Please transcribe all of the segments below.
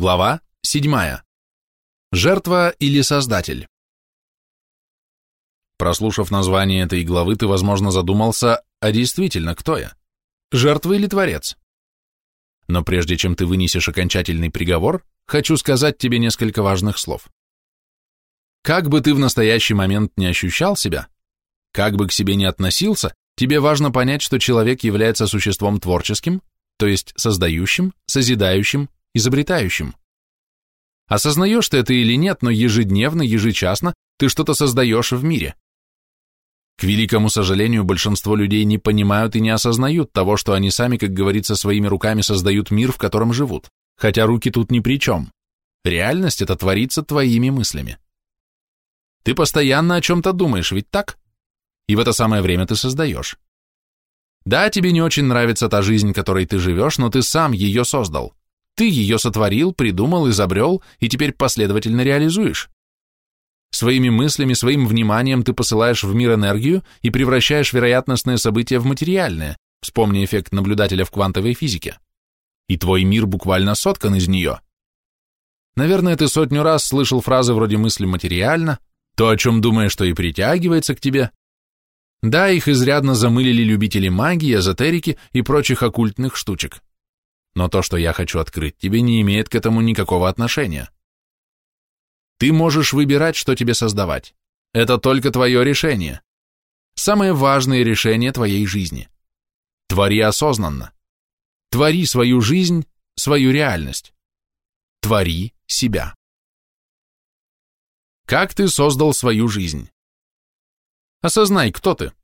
Глава 7. Жертва или создатель? Прослушав название этой главы, ты, возможно, задумался, а действительно, кто я? Жертва или творец? Но прежде чем ты вынесешь окончательный приговор, хочу сказать тебе несколько важных слов. Как бы ты в настоящий момент не ощущал себя, как бы к себе не относился, тебе важно понять, что человек является существом творческим, то есть создающим, созидающим, изобретающим. Осознаешь ты это или нет, но ежедневно, ежечасно ты что-то создаешь в мире. К великому сожалению, большинство людей не понимают и не осознают того, что они сами, как говорится, своими руками создают мир, в котором живут, хотя руки тут ни при чем. Реальность это творится твоими мыслями. Ты постоянно о чем-то думаешь, ведь так? И в это самое время ты создаешь. Да, тебе не очень нравится та жизнь, которой ты живешь, но ты сам ее создал. Ты ее сотворил, придумал, изобрел и теперь последовательно реализуешь. Своими мыслями, своим вниманием ты посылаешь в мир энергию и превращаешь вероятностное событие в материальное, вспомни эффект наблюдателя в квантовой физике. И твой мир буквально соткан из нее. Наверное, ты сотню раз слышал фразы вроде «мысли материально», «то, о чем думаешь, что и притягивается к тебе». Да, их изрядно замылили любители магии, эзотерики и прочих оккультных штучек но то, что я хочу открыть тебе, не имеет к этому никакого отношения. Ты можешь выбирать, что тебе создавать. Это только твое решение. Самое важное решение твоей жизни. Твори осознанно. Твори свою жизнь, свою реальность. Твори себя. Как ты создал свою жизнь? Осознай, кто ты.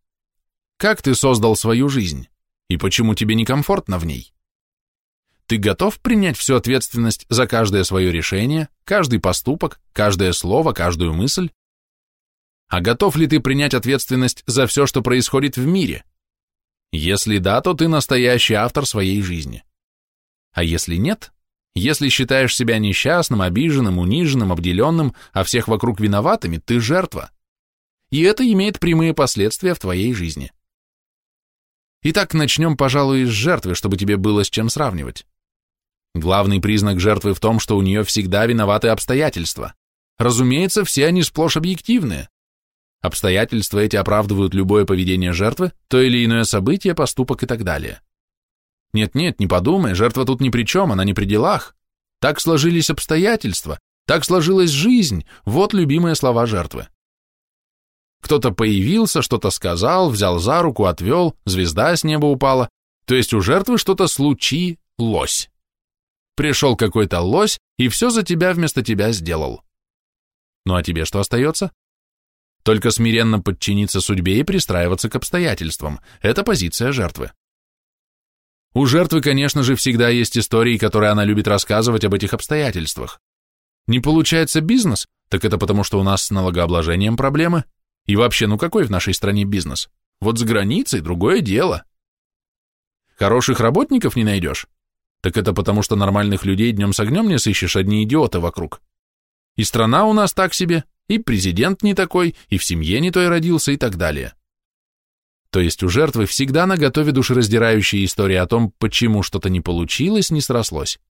Как ты создал свою жизнь и почему тебе некомфортно в ней? Ты готов принять всю ответственность за каждое свое решение, каждый поступок, каждое слово, каждую мысль? А готов ли ты принять ответственность за все, что происходит в мире? Если да, то ты настоящий автор своей жизни. А если нет, если считаешь себя несчастным, обиженным, униженным, обделенным, а всех вокруг виноватыми, ты жертва. И это имеет прямые последствия в твоей жизни. Итак, начнем, пожалуй, с жертвы, чтобы тебе было с чем сравнивать. Главный признак жертвы в том, что у нее всегда виноваты обстоятельства. Разумеется, все они сплошь объективные. Обстоятельства эти оправдывают любое поведение жертвы, то или иное событие, поступок и так далее. Нет-нет, не подумай, жертва тут ни при чем, она не при делах. Так сложились обстоятельства, так сложилась жизнь, вот любимые слова жертвы. Кто-то появился, что-то сказал, взял за руку, отвел, звезда с неба упала, то есть у жертвы что-то случилось. Пришел какой-то лось и все за тебя вместо тебя сделал. Ну а тебе что остается? Только смиренно подчиниться судьбе и пристраиваться к обстоятельствам. Это позиция жертвы. У жертвы, конечно же, всегда есть истории, которые она любит рассказывать об этих обстоятельствах. Не получается бизнес, так это потому, что у нас с налогообложением проблемы. И вообще, ну какой в нашей стране бизнес? Вот с границей другое дело. Хороших работников не найдешь? Так это потому, что нормальных людей днем с огнем не сыщешь, одни идиоты вокруг. И страна у нас так себе, и президент не такой, и в семье не той родился, и так далее. То есть у жертвы всегда на готове душераздирающие истории о том, почему что-то не получилось, не срослось.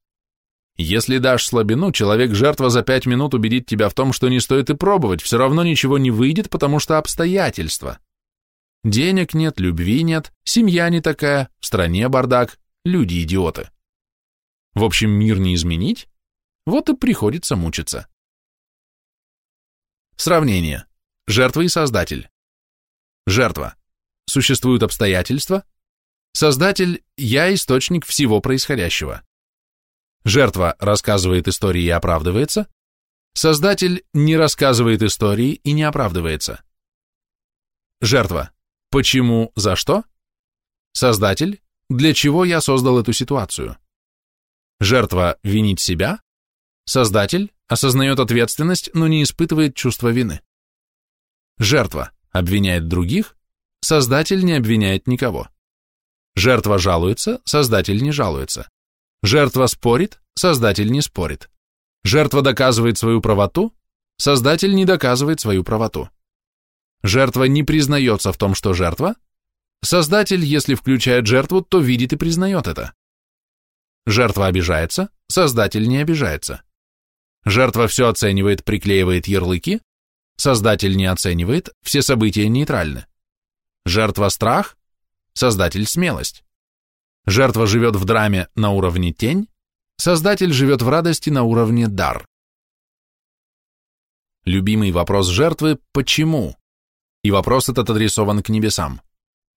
Если дашь слабину, человек-жертва за пять минут убедит тебя в том, что не стоит и пробовать, все равно ничего не выйдет, потому что обстоятельства. Денег нет, любви нет, семья не такая, в стране бардак, люди идиоты. В общем, мир не изменить, вот и приходится мучиться. Сравнение. Жертва и создатель. Жертва. Существуют обстоятельства. Создатель – я источник всего происходящего. Жертва рассказывает истории и оправдывается. Создатель не рассказывает истории и не оправдывается. Жертва. Почему, за что? Создатель. Для чего я создал эту ситуацию? Жертва винит себя, создатель осознает ответственность, но не испытывает чувства вины. Жертва обвиняет других, создатель не обвиняет никого. Жертва жалуется, создатель не жалуется. Жертва спорит, создатель не спорит. Жертва доказывает свою правоту, создатель не доказывает свою правоту. Жертва не признается в том, что жертва, создатель, если включает жертву, то видит и признает это. Жертва обижается, создатель не обижается. Жертва все оценивает, приклеивает ярлыки, создатель не оценивает, все события нейтральны. Жертва страх, создатель смелость. Жертва живет в драме на уровне тень, создатель живет в радости на уровне дар. Любимый вопрос жертвы – почему? И вопрос этот адресован к небесам.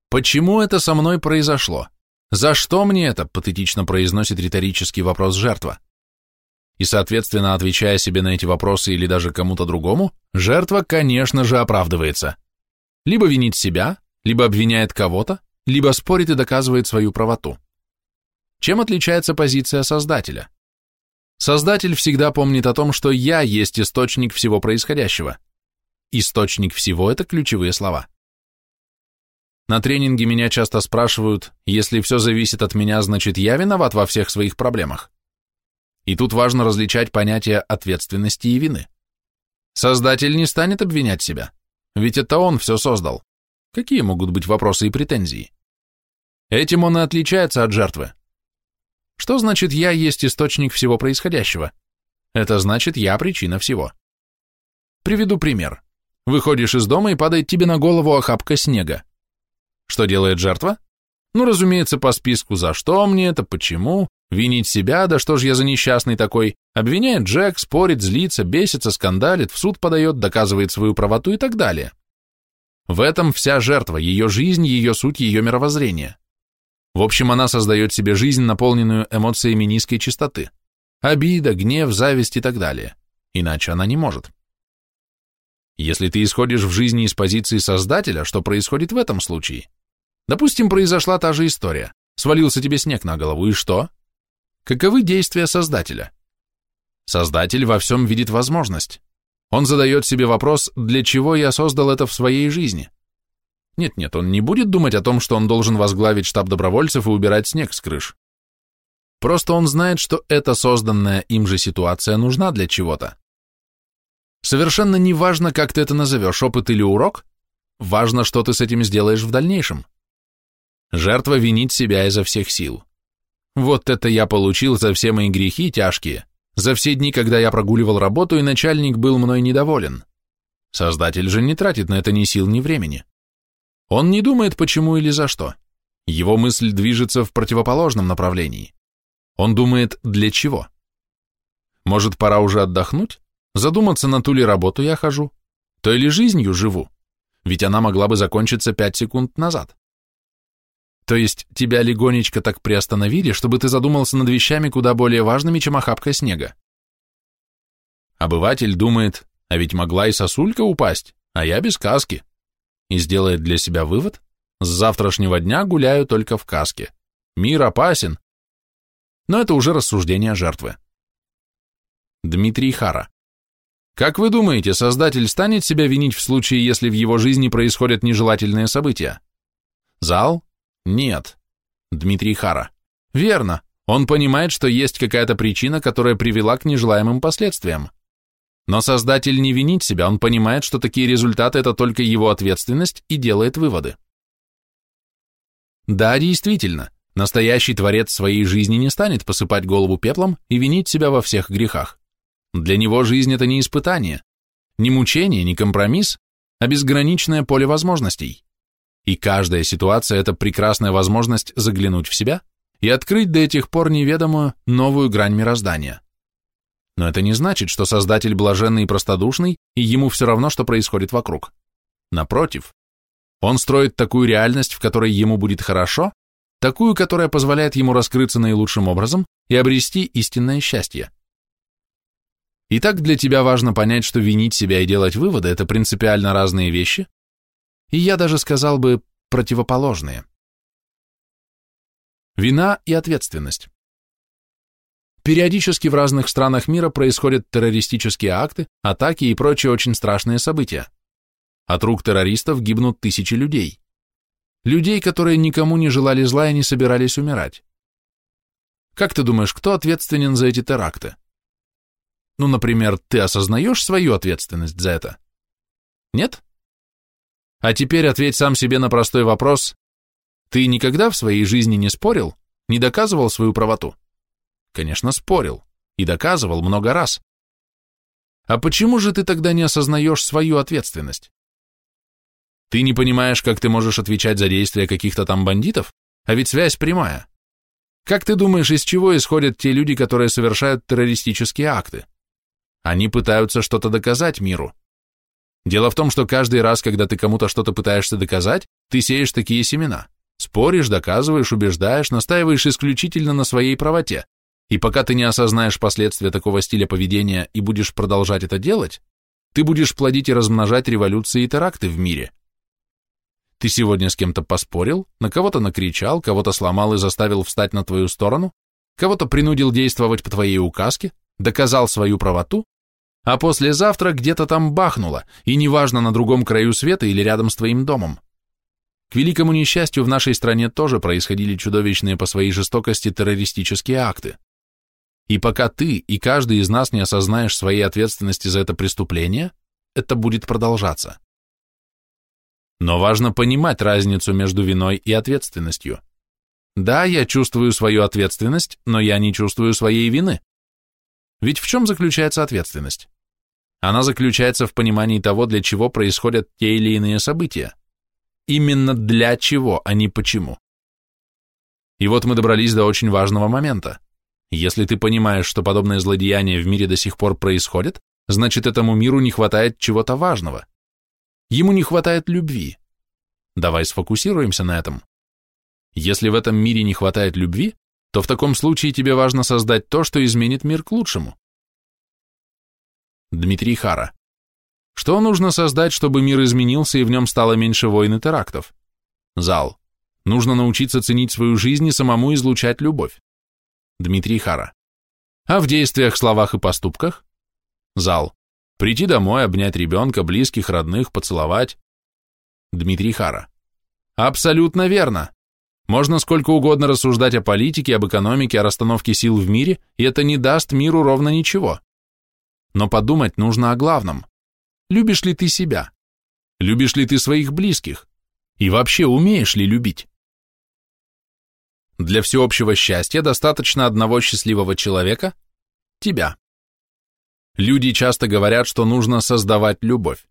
Почему это со мной произошло? За что мне это? Патетично произносит риторический вопрос жертва. И, соответственно, отвечая себе на эти вопросы или даже кому-то другому, жертва, конечно же, оправдывается. Либо винит себя, либо обвиняет кого-то, либо спорит и доказывает свою правоту. Чем отличается позиция Создателя? Создатель всегда помнит о том, что я есть источник всего происходящего. Источник всего – это ключевые слова. На тренинге меня часто спрашивают, если все зависит от меня, значит я виноват во всех своих проблемах. И тут важно различать понятия ответственности и вины. Создатель не станет обвинять себя, ведь это он все создал. Какие могут быть вопросы и претензии? Этим он и отличается от жертвы. Что значит «я есть источник всего происходящего»? Это значит «я причина всего». Приведу пример. Выходишь из дома и падает тебе на голову охапка снега. Что делает жертва? Ну, разумеется, по списку «за что мне это?», «почему?», винить себя, да что ж я за несчастный такой, обвиняет Джек, спорит, злится, бесится, скандалит, в суд подает, доказывает свою правоту и так далее. В этом вся жертва, ее жизнь, ее суть, ее мировоззрение. В общем, она создает себе жизнь, наполненную эмоциями низкой частоты. Обида, гнев, зависть и так далее. Иначе она не может. Если ты исходишь в жизни из позиции создателя, что происходит в этом случае? Допустим, произошла та же история. Свалился тебе снег на голову, и что? Каковы действия создателя? Создатель во всем видит возможность. Он задает себе вопрос, для чего я создал это в своей жизни? Нет-нет, он не будет думать о том, что он должен возглавить штаб добровольцев и убирать снег с крыш. Просто он знает, что эта созданная им же ситуация нужна для чего-то. Совершенно не важно, как ты это назовешь, опыт или урок, важно, что ты с этим сделаешь в дальнейшем. Жертва винит себя изо всех сил. Вот это я получил за все мои грехи тяжкие, за все дни, когда я прогуливал работу, и начальник был мной недоволен. Создатель же не тратит на это ни сил, ни времени. Он не думает, почему или за что. Его мысль движется в противоположном направлении. Он думает, для чего. Может, пора уже отдохнуть? Задуматься, на ту ли работу я хожу? То или жизнью живу? Ведь она могла бы закончиться пять секунд назад. То есть тебя легонечко так приостановили, чтобы ты задумался над вещами куда более важными, чем охапка снега. Обыватель думает, а ведь могла и сосулька упасть, а я без каски и сделает для себя вывод, с завтрашнего дня гуляю только в каске. Мир опасен. Но это уже рассуждение жертвы. Дмитрий Хара. Как вы думаете, создатель станет себя винить в случае, если в его жизни происходят нежелательные события? Зал? Нет. Дмитрий Хара. Верно. Он понимает, что есть какая-то причина, которая привела к нежелаемым последствиям. Но создатель не винит себя, он понимает, что такие результаты – это только его ответственность и делает выводы. Да, действительно, настоящий творец своей жизни не станет посыпать голову пеплом и винить себя во всех грехах. Для него жизнь – это не испытание, не мучение, не компромисс, а безграничное поле возможностей. И каждая ситуация – это прекрасная возможность заглянуть в себя и открыть до этих пор неведомую новую грань мироздания. Но это не значит, что Создатель блаженный и простодушный, и ему все равно, что происходит вокруг. Напротив, он строит такую реальность, в которой ему будет хорошо, такую, которая позволяет ему раскрыться наилучшим образом и обрести истинное счастье. Итак, для тебя важно понять, что винить себя и делать выводы – это принципиально разные вещи, и я даже сказал бы противоположные. Вина и ответственность. Периодически в разных странах мира происходят террористические акты, атаки и прочие очень страшные события. От рук террористов гибнут тысячи людей. Людей, которые никому не желали зла и не собирались умирать. Как ты думаешь, кто ответственен за эти теракты? Ну, например, ты осознаешь свою ответственность за это? Нет? А теперь ответь сам себе на простой вопрос. Ты никогда в своей жизни не спорил, не доказывал свою правоту? Конечно, спорил и доказывал много раз. А почему же ты тогда не осознаешь свою ответственность? Ты не понимаешь, как ты можешь отвечать за действия каких-то там бандитов? А ведь связь прямая. Как ты думаешь, из чего исходят те люди, которые совершают террористические акты? Они пытаются что-то доказать миру. Дело в том, что каждый раз, когда ты кому-то что-то пытаешься доказать, ты сеешь такие семена. Споришь, доказываешь, убеждаешь, настаиваешь исключительно на своей правоте. И пока ты не осознаешь последствия такого стиля поведения и будешь продолжать это делать, ты будешь плодить и размножать революции и теракты в мире. Ты сегодня с кем-то поспорил, на кого-то накричал, кого-то сломал и заставил встать на твою сторону, кого-то принудил действовать по твоей указке, доказал свою правоту, а послезавтра где-то там бахнуло, и неважно, на другом краю света или рядом с твоим домом. К великому несчастью, в нашей стране тоже происходили чудовищные по своей жестокости террористические акты. И пока ты и каждый из нас не осознаешь своей ответственности за это преступление, это будет продолжаться. Но важно понимать разницу между виной и ответственностью. Да, я чувствую свою ответственность, но я не чувствую своей вины. Ведь в чем заключается ответственность? Она заключается в понимании того, для чего происходят те или иные события. Именно для чего, а не почему. И вот мы добрались до очень важного момента. Если ты понимаешь, что подобные злодеяния в мире до сих пор происходят, значит этому миру не хватает чего-то важного. Ему не хватает любви. Давай сфокусируемся на этом. Если в этом мире не хватает любви, то в таком случае тебе важно создать то, что изменит мир к лучшему. Дмитрий Хара. Что нужно создать, чтобы мир изменился и в нем стало меньше войн и терактов? Зал. Нужно научиться ценить свою жизнь и самому излучать любовь. Дмитрий Хара. А в действиях, словах и поступках? Зал. Прийти домой, обнять ребенка, близких, родных, поцеловать. Дмитрий Хара. Абсолютно верно. Можно сколько угодно рассуждать о политике, об экономике, о расстановке сил в мире, и это не даст миру ровно ничего. Но подумать нужно о главном. Любишь ли ты себя? Любишь ли ты своих близких? И вообще умеешь ли любить? Для всеобщего счастья достаточно одного счастливого человека – тебя. Люди часто говорят, что нужно создавать любовь.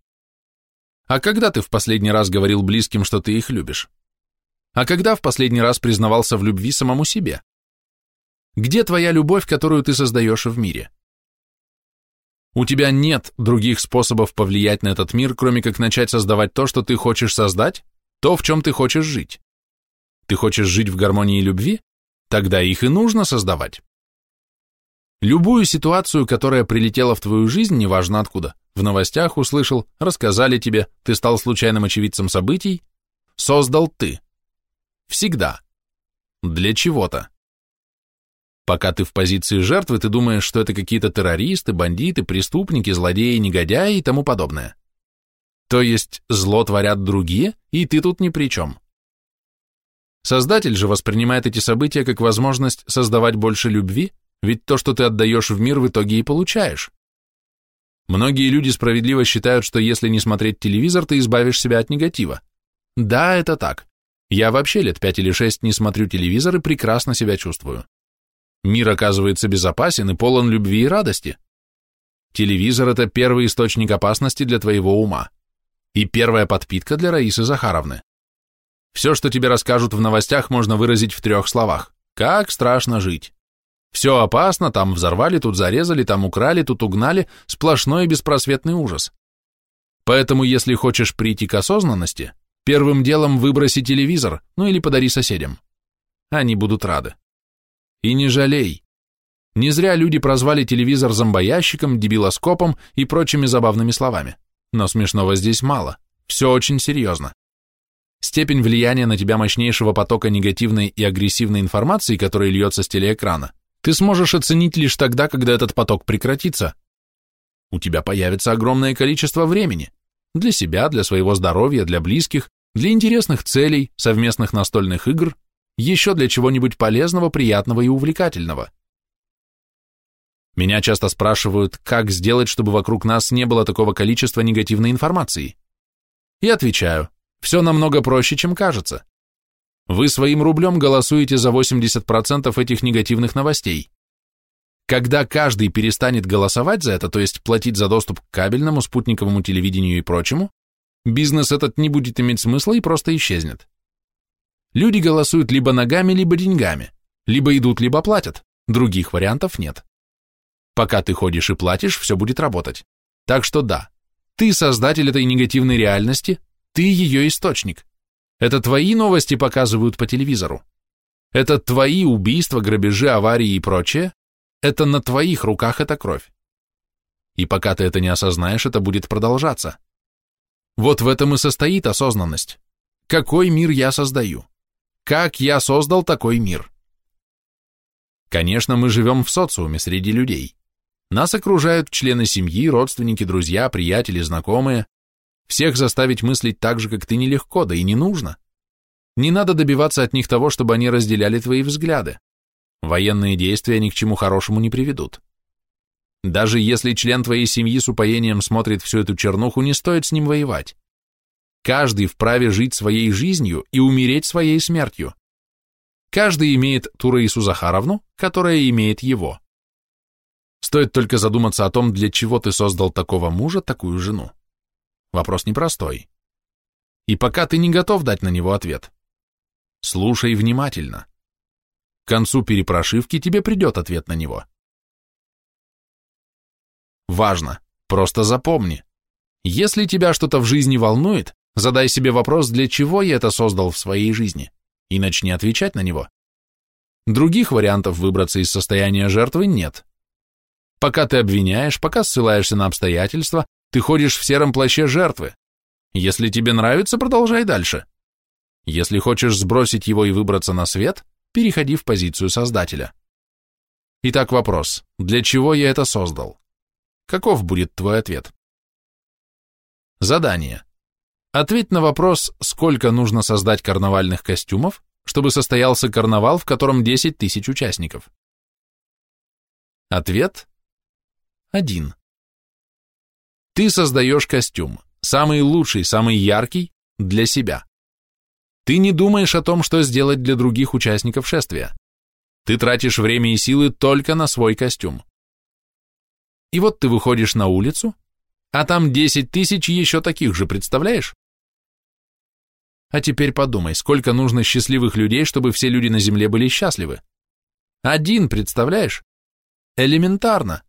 А когда ты в последний раз говорил близким, что ты их любишь? А когда в последний раз признавался в любви самому себе? Где твоя любовь, которую ты создаешь в мире? У тебя нет других способов повлиять на этот мир, кроме как начать создавать то, что ты хочешь создать, то, в чем ты хочешь жить. Ты хочешь жить в гармонии любви? Тогда их и нужно создавать. Любую ситуацию, которая прилетела в твою жизнь, неважно откуда, в новостях услышал, рассказали тебе, ты стал случайным очевидцем событий, создал ты. Всегда. Для чего-то. Пока ты в позиции жертвы, ты думаешь, что это какие-то террористы, бандиты, преступники, злодеи, негодяи и тому подобное. То есть зло творят другие, и ты тут ни при чем. Создатель же воспринимает эти события как возможность создавать больше любви, ведь то, что ты отдаешь в мир, в итоге и получаешь. Многие люди справедливо считают, что если не смотреть телевизор, ты избавишь себя от негатива. Да, это так. Я вообще лет пять или шесть не смотрю телевизор и прекрасно себя чувствую. Мир оказывается безопасен и полон любви и радости. Телевизор – это первый источник опасности для твоего ума. И первая подпитка для Раисы Захаровны. Все, что тебе расскажут в новостях, можно выразить в трех словах. Как страшно жить. Все опасно, там взорвали, тут зарезали, там украли, тут угнали, сплошной беспросветный ужас. Поэтому, если хочешь прийти к осознанности, первым делом выброси телевизор, ну или подари соседям. Они будут рады. И не жалей. Не зря люди прозвали телевизор зомбоящиком, дебилоскопом и прочими забавными словами. Но смешного здесь мало. Все очень серьезно. Степень влияния на тебя мощнейшего потока негативной и агрессивной информации, который льется с телеэкрана, ты сможешь оценить лишь тогда, когда этот поток прекратится. У тебя появится огромное количество времени для себя, для своего здоровья, для близких, для интересных целей, совместных настольных игр, еще для чего-нибудь полезного, приятного и увлекательного. Меня часто спрашивают, как сделать, чтобы вокруг нас не было такого количества негативной информации. И отвечаю, все намного проще, чем кажется. Вы своим рублем голосуете за 80% этих негативных новостей. Когда каждый перестанет голосовать за это, то есть платить за доступ к кабельному, спутниковому телевидению и прочему, бизнес этот не будет иметь смысла и просто исчезнет. Люди голосуют либо ногами, либо деньгами, либо идут, либо платят, других вариантов нет. Пока ты ходишь и платишь, все будет работать. Так что да, ты создатель этой негативной реальности, ты ее источник. Это твои новости показывают по телевизору. Это твои убийства, грабежи, аварии и прочее, это на твоих руках эта кровь. И пока ты это не осознаешь, это будет продолжаться. Вот в этом и состоит осознанность. Какой мир я создаю? Как я создал такой мир? Конечно, мы живем в социуме среди людей. Нас окружают члены семьи, родственники, друзья, приятели, знакомые. Всех заставить мыслить так же, как ты, нелегко, да и не нужно. Не надо добиваться от них того, чтобы они разделяли твои взгляды. Военные действия ни к чему хорошему не приведут. Даже если член твоей семьи с упоением смотрит всю эту чернуху, не стоит с ним воевать. Каждый вправе жить своей жизнью и умереть своей смертью. Каждый имеет ту Раису Захаровну, которая имеет его. Стоит только задуматься о том, для чего ты создал такого мужа, такую жену. Вопрос непростой. И пока ты не готов дать на него ответ, слушай внимательно. К концу перепрошивки тебе придет ответ на него. Важно, просто запомни. Если тебя что-то в жизни волнует, задай себе вопрос, для чего я это создал в своей жизни, и начни отвечать на него. Других вариантов выбраться из состояния жертвы нет. Пока ты обвиняешь, пока ссылаешься на обстоятельства, ты ходишь в сером плаще жертвы. Если тебе нравится, продолжай дальше. Если хочешь сбросить его и выбраться на свет, переходи в позицию создателя. Итак, вопрос. Для чего я это создал? Каков будет твой ответ? Задание. Ответь на вопрос, сколько нужно создать карнавальных костюмов, чтобы состоялся карнавал, в котором 10 тысяч участников. Ответ. Один. Ты создаешь костюм, самый лучший, самый яркий, для себя. Ты не думаешь о том, что сделать для других участников шествия. Ты тратишь время и силы только на свой костюм. И вот ты выходишь на улицу, а там 10 тысяч еще таких же, представляешь? А теперь подумай, сколько нужно счастливых людей, чтобы все люди на земле были счастливы? Один, представляешь? Элементарно.